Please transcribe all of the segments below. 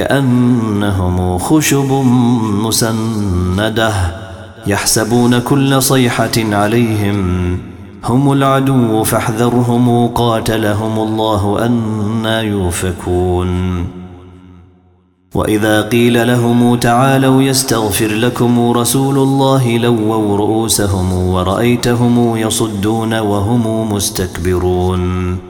كأنهم خشب مسندة يحسبون كل صيحة عليهم هم العدو فاحذرهم قاتلهم الله أنا يوفكون. وإذا قيل لهم تعالوا يستغفر لكم رسول الله لووا رؤوسهم ورأيتهم يصدون وهم مستكبرون.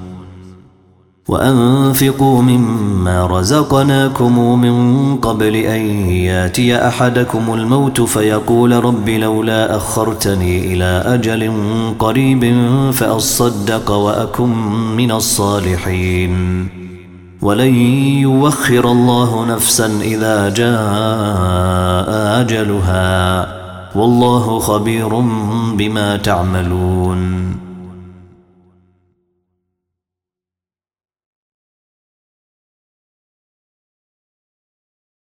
وأنفقوا مما رزقناكم من قبل أن ياتي أحدكم الموت فيقول رب لولا أخرتني إلى أجل قريب فأصدق وأكن من الصالحين. ولن يوخر الله نفسا إذا جاء أجلها. والله خبير بما تعملون.